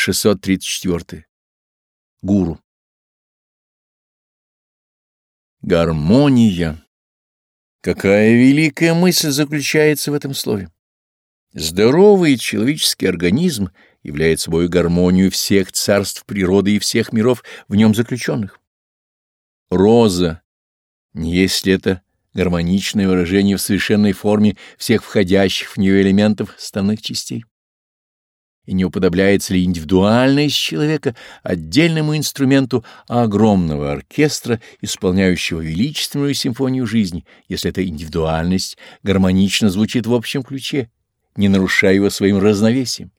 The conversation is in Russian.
634. Гуру. Гармония. Какая великая мысль заключается в этом слове. Здоровый человеческий организм является собой гармонию всех царств природы и всех миров в нем заключенных. Роза, не есть ли это гармоничное выражение в совершенной форме всех входящих в нее элементов станных частей? И не уподобляется ли индивидуальность человека отдельному инструменту огромного оркестра, исполняющего величественную симфонию жизни, если эта индивидуальность гармонично звучит в общем ключе, не нарушая его своим разновесием?